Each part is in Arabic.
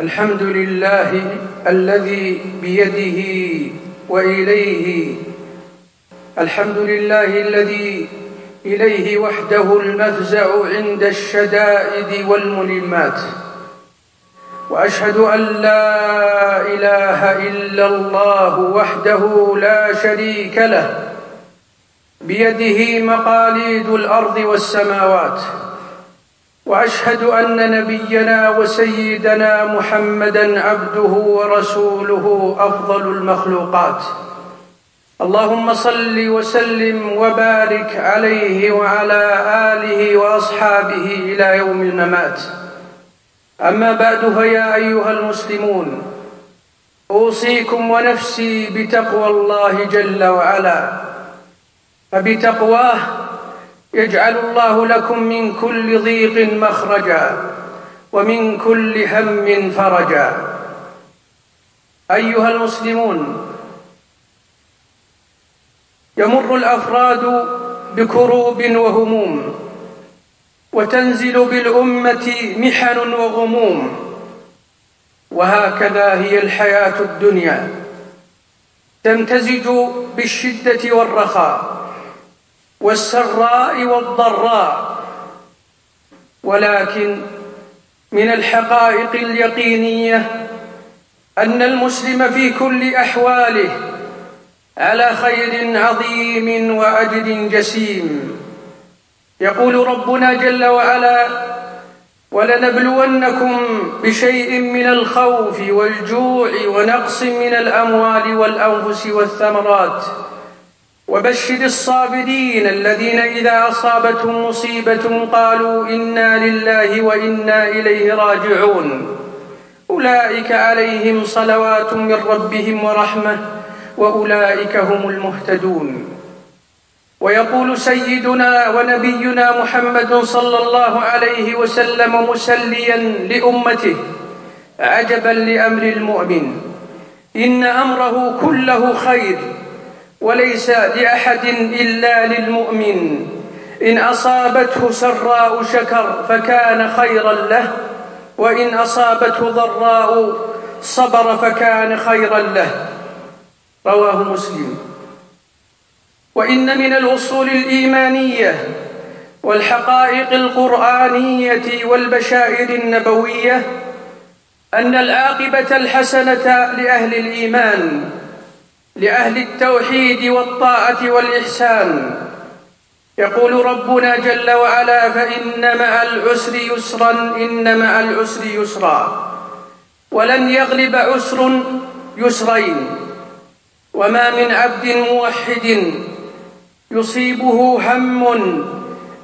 الحمد لله الذي بيده وإليه. الحمد لله الذي إليه وحده المفزع عند الشدائد والملمات. وأشهد أن لا إله إلا الله وحده لا شريك له. بيده مقاليد الأرض والسماوات. وأشهد أن نبينا وسيدنا محمدا عبده ورسوله أفضل المخلوقات. اللهم صل وسلم وبارك عليه وعلى آله وأصحابه إلى يوم الممات. أما بعد فيا أيها المسلمون أوصيكم ونفسي بتقوى الله جل وعلا. فبتقواه يجعل الله لكم من كل ضيق مخرجا ومن كل هم فرجا. أيها المسلمون يمر الأفراد بكروب وهموم وتنزل بالأمة محن وغموم وهكذا هي الحياة الدنيا. تمتزج بالشدة والرخاء. والسراء والضراء ولكن من الحقائق اليقينية أن المسلم في كل أحواله على خير عظيم وأجر جسيم. يقول ربنا جل وعلا ولنبلونكم بشيء من الخوف والجوع ونقص من الأموال والأنفس والثمرات وبشر الصابرين الذين إذا أصابتهم مصيبة قالوا إنا لله وإنا إليه راجعون. أولئك عليهم صلوات من ربهم ورحمة وأولئك هم المهتدون. ويقول سيدنا ونبينا محمد صلى الله عليه وسلم مسليا لأمته عجبا لأمر المؤمن إن أمره كله خير. وليس لأحد إلا للمؤمن. إن أصابته سراء شكر فكان خيرا له وإن أصابته ضراء صبر فكان خيرا له. رواه مسلم. وإن من الأصول الإيمانية والحقائق القرآنية والبشائر النبوية أن العاقبة الحسنة لأهل الإيمان لأهل التوحيد والطاعة والإحسان. يقول ربنا جل وعلا فإن مع العسر يسرا إن مع العسر يسرا. ولن يغلب عسر يسرين. وما من عبد موحد يصيبه هم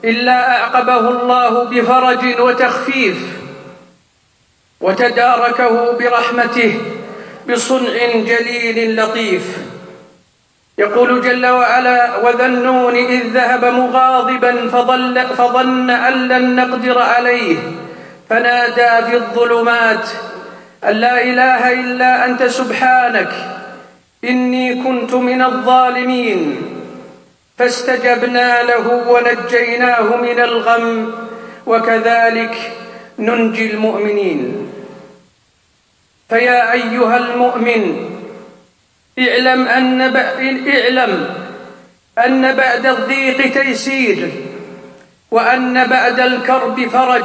إلا أعقبه الله بفرج وتخفيف وتداركه برحمته. بصنع جليل لطيف. يقول جل وعلا وذا النون إذ ذهب مغاضبا فظل فظن أن لن نقدر عليه. فنادى في الظلمات أن لا إله إلا أنت سبحانك إني كنت من الظالمين. فاستجبنا له ونجيناه من الغم وكذلك ننجي المؤمنين. فيا أيها المؤمن اعلم أن اعلم أن بعد الضيق تيسير وأن بعد الكرب فرج.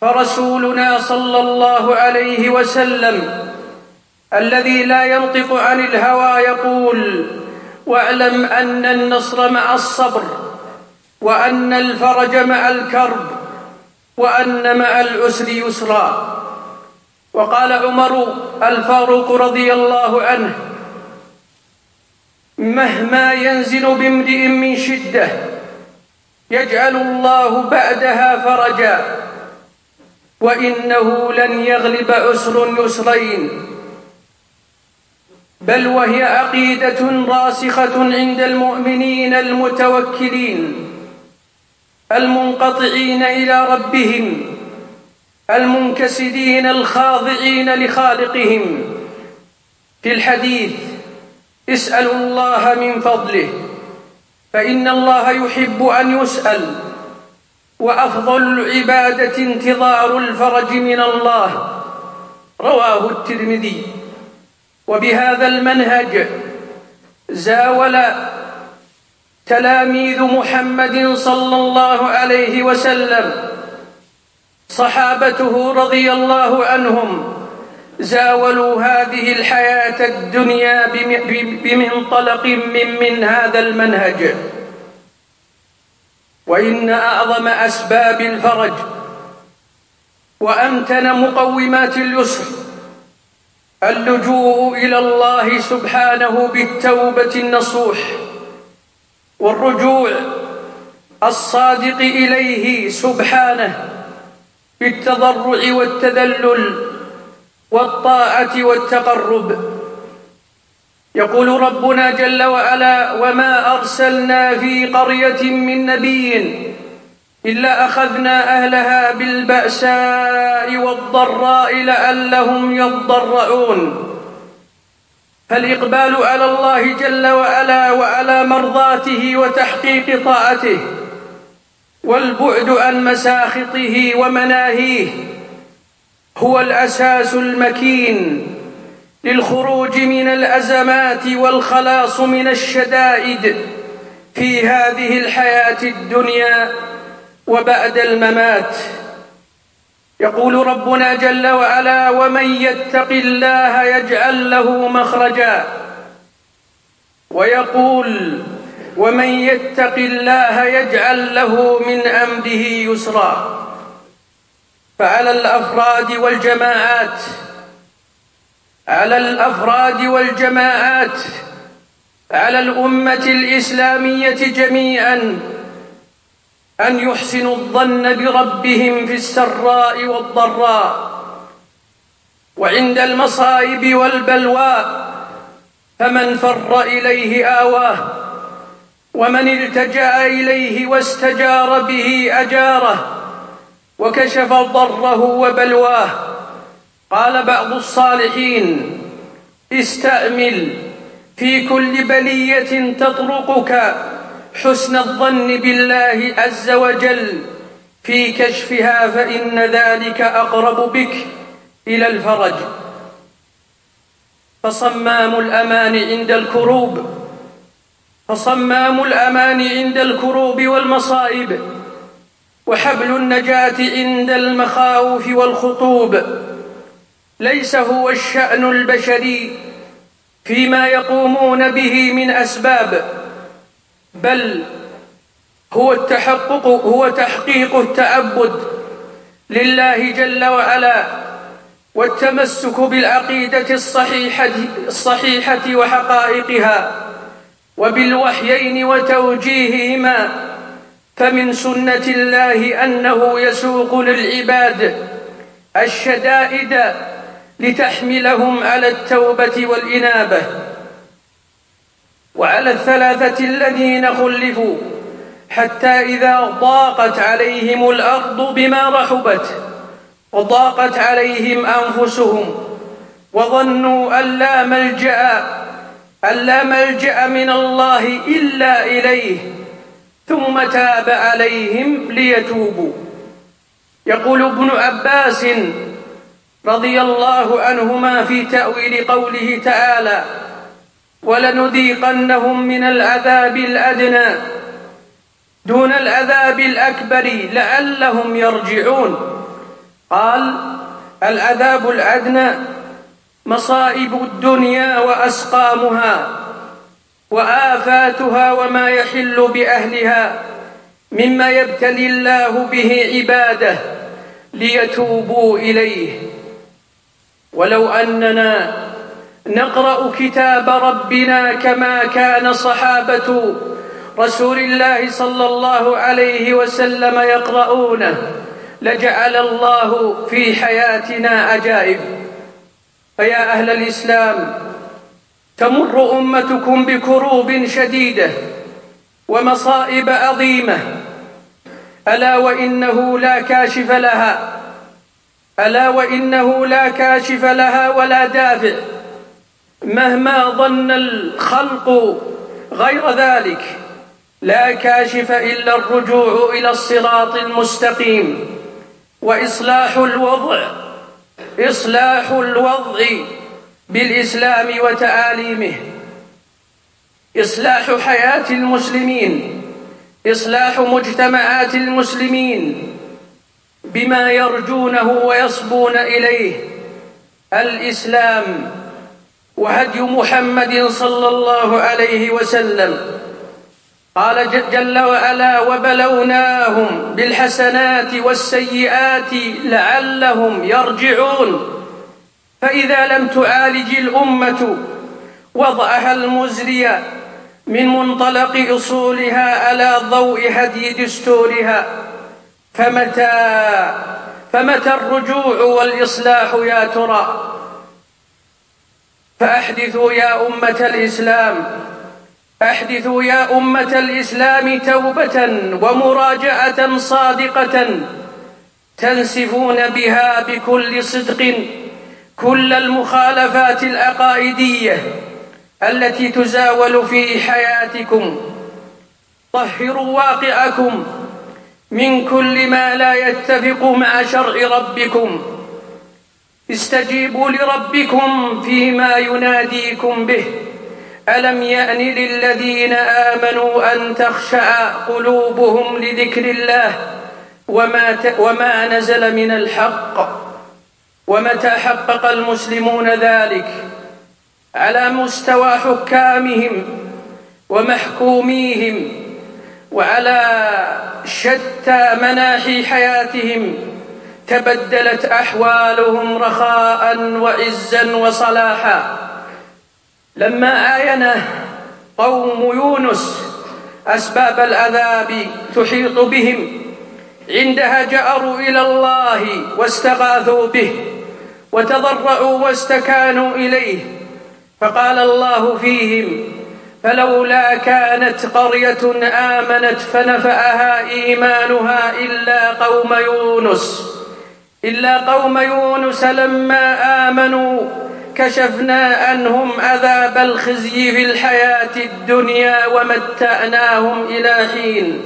فرسولنا صلى الله عليه وسلم الذي لا ينطق عن الهوى يقول واعلم أن النصر مع الصبر وأن الفرج مع الكرب وأن مع العسر يسرا. وقال عمر الفاروق رضي الله عنه مهما ينزل بامرئ من شدة يجعل الله بعدها فرجا وإنه لن يغلب عسر يسرين بل وهي عقيدة راسخة عند المؤمنين المتوكلين المنقطعين إلى ربهم المنكسرين الخاضعين لخالقهم. في الحديث اسألوا الله من فضله فإن الله يحب أن يسأل. وأفضل العبادة انتظار الفرج من الله. رواه الترمذي. وبهذا المنهج زاول تلاميذ محمد صلى الله عليه وسلم صحابته رضي الله عنهم زاولوا هذه الحياة الدنيا بمنطلق من, من هذا المنهج. وإن أعظم أسباب الفرج وأمتن مقومات اليسر اللجوء إلى الله سبحانه بالتوبة النصوح والرجوع الصادق إليه سبحانه. بالتضرع والتذلل والطاعة والتقرب. يقول ربنا جل وعلا وما أرسلنا في قرية من نبي إلا أخذنا أهلها بالبأساء والضراء لعلهم يضرعون. فالإقبال على الله جل وعلا وعلى مرضاته وتحقيق طاعته؟ والبعد عن مساخطه ومناهيه هو الأساس المكين للخروج من الأزمات والخلاص من الشدائد في هذه الحياة الدنيا وبعد الممات. يقول ربنا جل وعلا ومن يتق الله يجعل له مخرجا ويقول ومن يتق الله يجعل له من أمره يسرا. فعلى الأفراد والجماعات على الأفراد والجماعات على الأمة الإسلامية جميعا أن يحسنوا الظن بربهم في السراء والضراء. وعند المصائب والبلوى فمن فر إليه آواه. ومن التجأ إليه واستجار به أجاره وكشف ضره وبلواه. قال بعض الصالحين استأمل في كل بلية تطرقك حسن الظن بالله عز وجل. في كشفها فإن ذلك أقرب بك إلى الفرج. فصمام الأمان عند الكروب. فصمام الأمان عند الكروب والمصائب وحبل النجاة عند المخاوف والخطوب. ليس هو الشأن البشري فيما يقومون به من أسباب بل هو التحقق هو تحقيق التعبد لله جل وعلا والتمسك بالعقيدة الصحيحة, الصحيحة وحقائقها. وبالوحيين وتوجيههما فمن سنة الله أنه يسوق للعباد الشدائد لتحملهم على التوبة والإنابة. وعلى الثلاثة الذين خلفوا حتى إذا ضاقت عليهم الأرض بما رحبت وضاقت عليهم أنفسهم وظنوا أن لا ملجأ أن لا ملجأ من الله إلا إليه ثم تاب عليهم ليتوبوا. يقول ابن عباس رضي الله عنهما في تأويل قوله تعالى ولنذيقنهم من العذاب الأدنى دون العذاب الأكبر لعلهم يرجعون. قال العذاب الأدنى مصائب الدنيا وأسقامها وآفاتها وما يحل بأهلها مما يبتلي الله به عباده ليتوبوا إليه. ولو أننا نقرأ كتاب ربنا كما كان صحابة رسول الله صلى الله عليه وسلم يقرؤونه لجعل الله في حياتنا عجائب. فيا أهل الإسلام تمر أمتكم بكروب شديدة ومصائب عظيمة. ألا وإنه لا كاشف لها ألا وإنه لا كاشف لها ولا دافع. مهما ظن الخلق غير ذلك لا كاشف إلا الرجوع إلى الصراط المستقيم وإصلاح الوضع. إصلاح الوضع بالإسلام وتعاليمه. إصلاح حياة المسلمين إصلاح مجتمعات المسلمين بما يرجونه ويصبون إليه. الإسلام وهدي محمد صلى الله عليه وسلم. قال جل وعلا وبلوناهم بالحسنات والسيئات لعلهم يرجعون. فإذا لم تعالج الأمة وضعها المزري من منطلق أصولها على ضوء هدي دستورها فمتى فمتى الرجوع والإصلاح يا ترى؟ فأحدثوا يا أمة الإسلام أحدثوا يا أمة الإسلام توبة ومراجعة صادقة تنسفون بها بكل صدق. كل المخالفات العقائدية التي تزاول في حياتكم طهروا واقعكم من كل ما لا يتفق مع شرع ربكم. استجيبوا لربكم فيما يناديكم به. ألم يأن للذين آمنوا أن تخشع قلوبهم لذكر الله وما, وما نزل من الحق ومتى حقق المسلمون ذلك على مستوى حكامهم ومحكوميهم وعلى شتى مناحي حياتهم تبدلت أحوالهم رخاء وعزا وصلاحا لما آين قوم يونس أسباب العذاب تحيط بهم عندها جأروا إلى الله واستغاثوا به وتضرعوا واستكانوا إليه. فقال الله فيهم فلولا كانت قرية آمنت فنفعها إيمانها إلا قوم يونس إلا قوم يونس لما آمنوا كشفنا عنهم عذاب الخزي في الحياة الدنيا ومتعناهم إلى حين.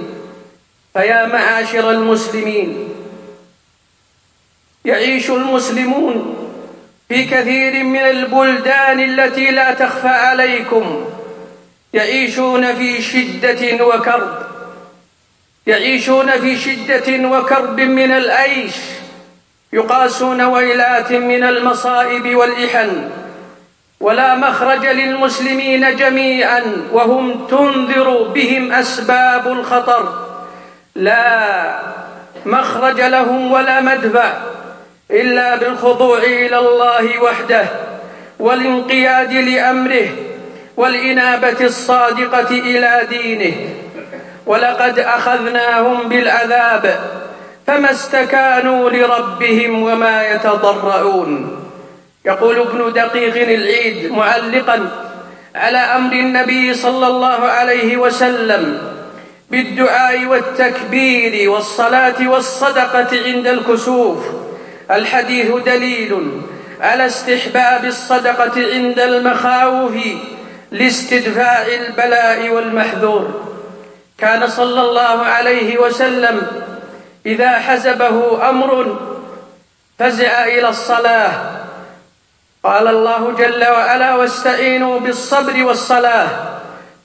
فيا معاشر المسلمين يعيش المسلمون في كثير من البلدان التي لا تخفى عليكم. يعيشون في شدة وكرب يعيشون في شدة وكرب من العيش. يقاسون ويلات من المصائب والإحن ولا مخرج للمسلمين جميعا وهم تنذر بهم أسباب الخطر. لا مخرج لهم ولا مدفع إلا بالخضوع إلى الله وحده والانقياد لأمره والإنابة الصادقة إلى دينه. ولقد أخذناهم بالعذاب فما استكانوا لربهم وما يتضرعون. يقول ابن دقيق العيد معلقا على أمر النبي صلى الله عليه وسلم بالدعاء والتكبير والصلاة والصدقة عند الكسوف. الحديث دليل على استحباب الصدقة عند المخاوف لاستدفاع البلاء والمحذور. كان صلى الله عليه وسلم إذا حزبه أمر فزع إلى الصلاة. قال الله جل وعلا واستعينوا بالصبر والصلاة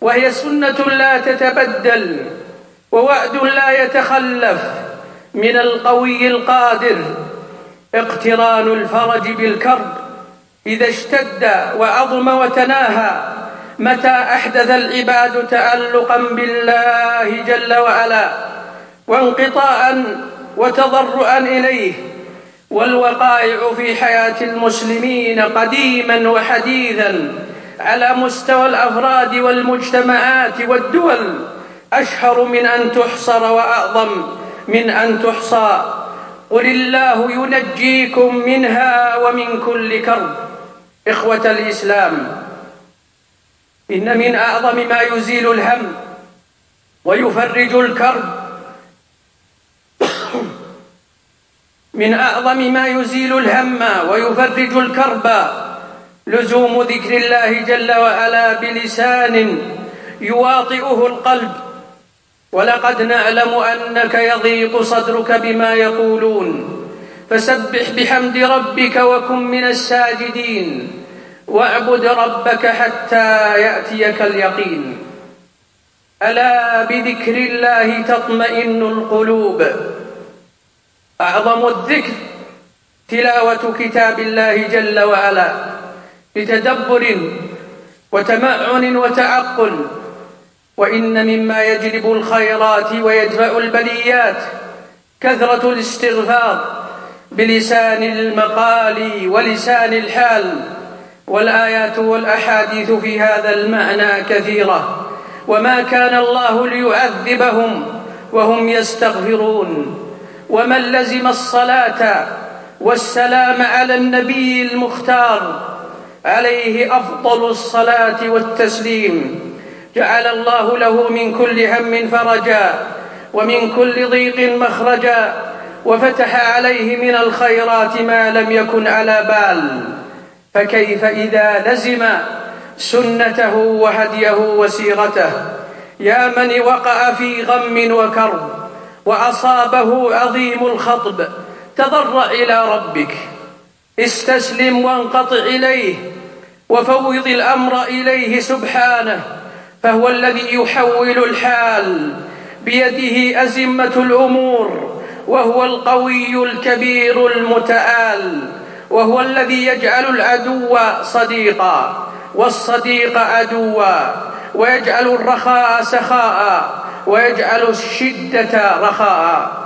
وهي سنة لا تتبدل ووعد لا يتخلف من القوي القادر. اقتران الفرج بالكرب إذا اشتد وعظم وتناهى. متى أحدث العباد تألقا بالله جل وعلا؟ وانقطاعا وتضرعا إليه والوقائع في حياة المسلمين قديما وحديثا على مستوى الأفراد والمجتمعات والدول. أشهر من أن تحصر وأعظم من أن تحصى. قل الله ينجيكم منها ومن كل كرب. إخوة الإسلام إن من أعظم ما يزيل الهم ويفرج الكرب من أعظم ما يزيل الهم ويفرج الكرب. لزوم ذكر الله جل وعلا بلسان يواطئه القلب. ولقد نعلم أنك يضيق صدرك بما يقولون. فسبح بحمد ربك وكن من الساجدين. واعبد ربك حتى يأتيك اليقين. ألا بذكر الله تطمئن القلوب. أعظم الذكر تلاوة كتاب الله جل وعلا بتدبر وتمعن وتعقل وإن مما يجلب الخيرات ويدفع البليات كثرة الاستغفار بلسان المقال ولسان الحال والآيات والأحاديث في هذا المعنى كثيرة وما كان الله ليعذبهم وهم يستغفرون. ومن لزم الصلاة والسلام على النبي المختار عليه أفضل الصلاة والتسليم. جعل الله له من كل هم فرجا ومن كل ضيق مخرجا وفتح عليه من الخيرات ما لم يكن على بال. فكيف إذا لزم سنته وهديه وسيرته؟ يا من وقع في غم وكرب وأصابه عظيم الخطب. تضرع إلى ربك. استسلم وانقطع إليه. وفوض الأمر إليه سبحانه. فهو الذي يحول الحال. بيده أزمة الأمور. وهو القوي الكبير المتآل. وهو الذي يجعل العدو صديقا. والصديق عدوا. ويجعل الرخاء سخاء. ويجعل الشدة رخاء.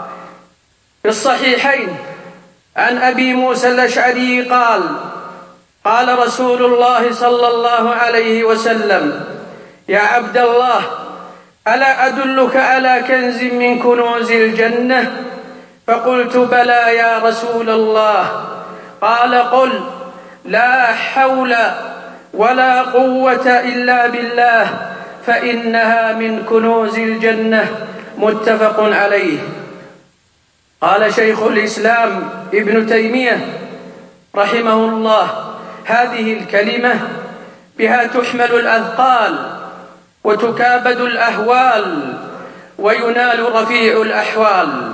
في الصحيحين عن أبي موسى الأشعري قال قال رسول الله صلى الله عليه وسلم يا عبد الله ألا أدلك على كنز من كنوز الجنة؟ فقلت بلى يا رسول الله. قال قل لا حول ولا قوة إلا بالله. فإنها من كنوز الجنة متفق عليه. قال شيخ الإسلام ابن تيمية رحمه الله هذه الكلمة بها تحمل الأثقال وتكابد الأهوال وينال رفيع الأحوال.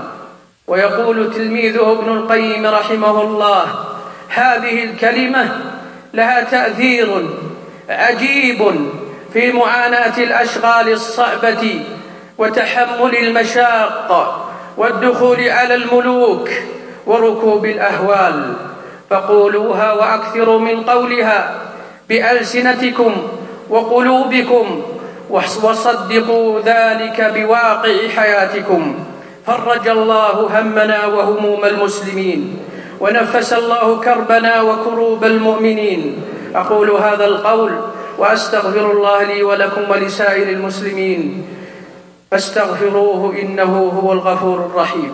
ويقول تلميذه ابن القيم رحمه الله هذه الكلمة لها تأثير عجيب في معاناة الأشغال الصعبة وتحمل المشاق والدخول على الملوك وركوب الأهوال. فقولوها وأكثروا من قولها بألسنتكم وقلوبكم وصدقوا ذلك بواقع حياتكم. فرج الله همنا وهموم المسلمين ونفس الله كربنا وكروب المؤمنين. أقول هذا القول وأستغفر الله لي ولكم ولسائر المسلمين. فاستغفروه إنه هو الغفور الرحيم.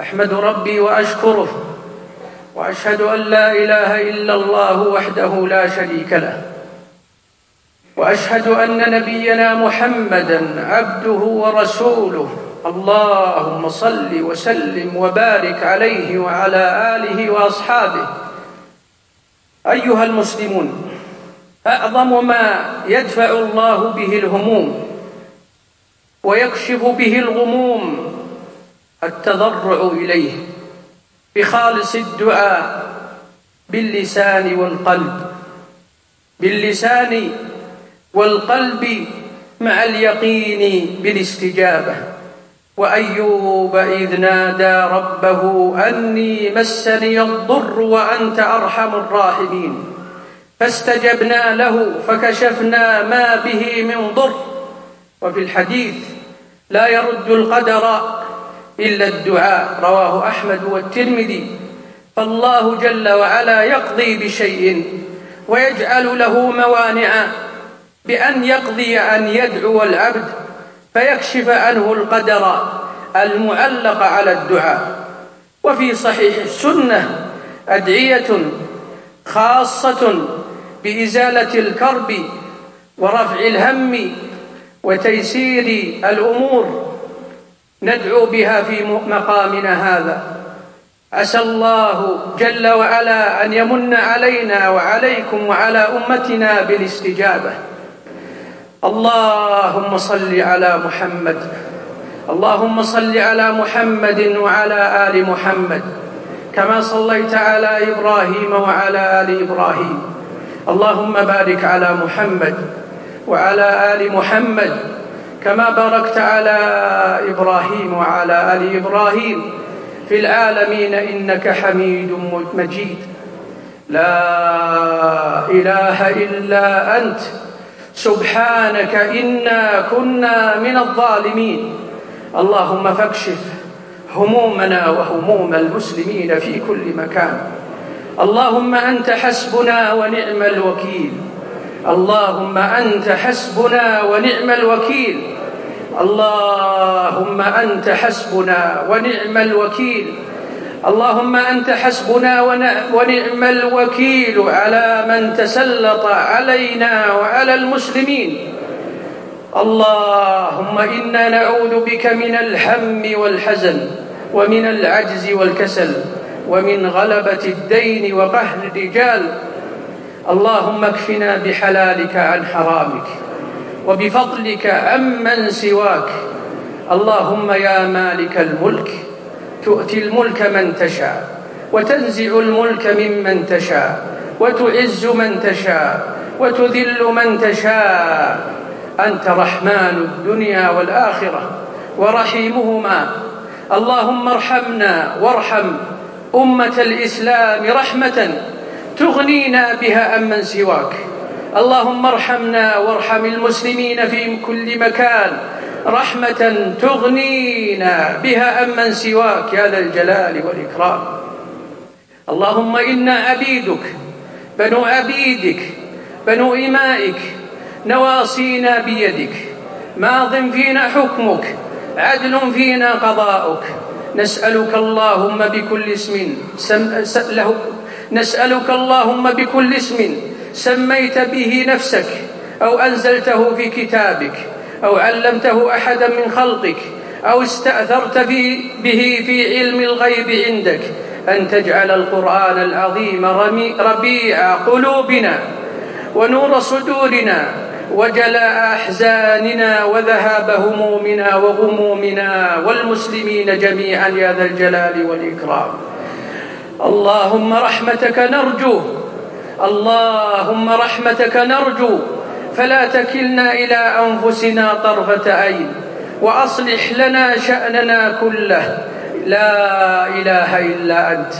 أحمد ربي وأشكره. وأشهد أن لا إله إلا الله وحده لا شريك له. وأشهد أن نبينا محمدا عبده ورسوله. اللهم صل وسلم وبارك عليه وعلى آله وأصحابه. أيها المسلمون أعظم ما يدفع الله به الهموم ويكشف به الغموم التضرع إليه بخالص الدعاء باللسان والقلب باللسان والقلب مع اليقين بالاستجابة. وأيوب إذ نادى ربه أني مسني الضر وأنت أرحم الراحمين. فاستجبنا له فكشفنا ما به من ضر. وفي الحديث لا يرد القدر إلا الدعاء رواه أحمد والترمذي. فالله جل وعلا يقضي بشيء ويجعل له موانع. بأن يقضي أن يدعو العبد فيكشف عنه القدر المعلق على الدعاء. وفي صحيح السنة أدعية خاصة بإزالة الكرب ورفع الهم وتيسير الأمور ندعو بها في مقامنا هذا. عسى الله جل وعلا أن يمن علينا وعليكم وعلى أمتنا بالاستجابة. اللهم صل على محمد. اللهم صل على محمد وعلى آل محمد كما صليت على إبراهيم وعلى آل إبراهيم. اللهم بارك على محمد وعلى آل محمد كما باركت على إبراهيم وعلى آل إبراهيم في العالمين إنك حميد مجيد. لا إله إلا أنت. سبحانك إنا كنا من الظالمين. اللهم فاكشف همومنا وهموم المسلمين في كل مكان. اللهم أنت حسبنا ونعم الوكيل. اللهم أنت حسبنا ونعم الوكيل. اللهم أنت حسبنا ونعم الوكيل. اللهم أنت حسبنا ونعم الوكيل على من تسلط علينا وعلى المسلمين. اللهم إنا نعوذ بك من الهم والحزن ومن العجز والكسل. ومن غلبة الدين وقهر الرجال. اللهم اكفنا بحلالك عن حرامك وبفضلك عمن سواك. اللهم يا مالك الملك تؤتي الملك من تشاء وتنزع الملك ممن تشاء وتعز من تشاء وتذل من تشاء. أنت رحمن الدنيا والآخرة ورحيمهما. اللهم ارحمنا وارحم أمة الإسلام رحمة تغنينا بها عمن سواك. اللهم ارحمنا وارحم المسلمين في كل مكان. رحمة تغنينا بها عمن سواك يا ذا الجلال والإكرام. اللهم إنا عبيدك بنو عبيدك بنو إمائك نواصينا بيدك. ماض فينا حكمك عدل فينا قضاؤك. نسألك اللهم بكل اسم سم له نسألك اللهم بكل اسم سميت به نفسك أو أنزلته في كتابك أو علمته أحدا من خلقك أو استأثرت في به في علم الغيب عندك أن تجعل القرآن العظيم ربيع قلوبنا ونور صدورنا وجلاء أحزاننا وذهاب همومنا وغمومنا والمسلمين جميعا يا ذا الجلال والإكرام. اللهم رحمتك نرجو اللهم رحمتك نرجو فلا تكلنا إلى أنفسنا طرفة عين وأصلح لنا شأننا كله. لا إله إلا أنت.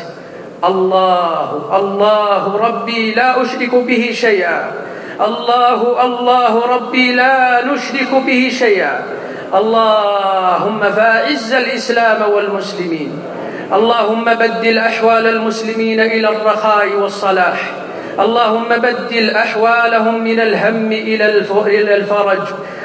الله الله ربي لا أشرك به شيئا. الله الله ربي لا نشرك به شيئا اللهم فاعز الإسلام والمسلمين اللهم بدل أحوال المسلمين إلى الرخاء والصلاح اللهم بدل أحوالهم من الهم إلى الفرج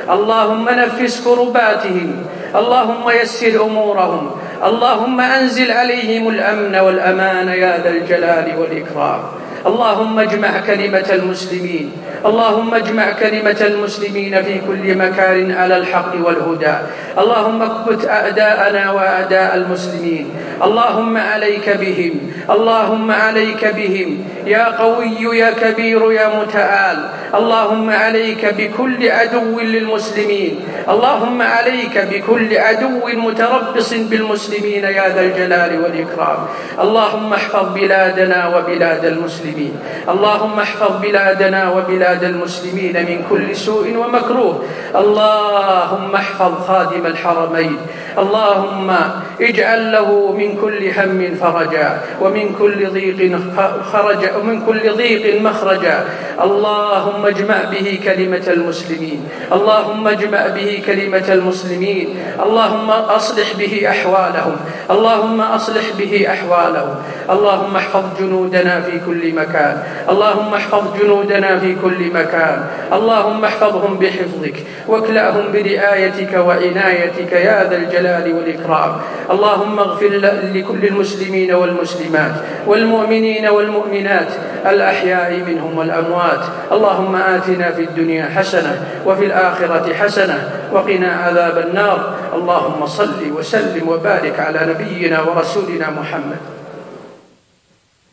اللهم نفس كرباتهم اللهم يسر أمورهم اللهم أنزل عليهم الأمن والأمان يا ذا الجلال والإكرام اللهم اجمع كلمة المسلمين. اللهم اجمع كلمة المسلمين في كل مكان على الحق والهدى. اللهم اكبت أعداءنا وأعداء المسلمين. اللهم عليك بهم. اللهم عليك بهم. يا قوي يا كبير يا متعال. اللهم عليك بكل عدو للمسلمين. اللهم عليك بكل عدو متربص بالمسلمين يا ذا الجلال والإكرام. اللهم احفظ بلادنا وبلاد المسلمين. اللهم احفظ بلادنا وبلاد المسلمين من كل سوء ومكروه. اللهم احفظ خادم الحرمين. اللهم اجعل له من كل هم فرجا ومن كل ضيق خرج ومن كل ضيق مخرجا. اللهم اجمع به كلمة المسلمين. اللهم اجمع به كلمة المسلمين. اللهم أصلح به أحوالهم. اللهم أصلح به أحوالهم. اللهم احفظ جنودنا في كل مكان. اللهم احفظ جنودنا في كل مكان. اللهم احفظهم بحفظك. واكلأهم برعايتك وعنايتك يا ذا الجلال والإكرام. اللهم اغفر لكل المسلمين والمسلمات والمؤمنين والمؤمنات الأحياء منهم والأموات. اللهم آتنا في الدنيا حسنة وفي الآخرة حسنة وقنا عذاب النار. اللهم صل وسلم وبارك على نبينا ورسولنا محمد.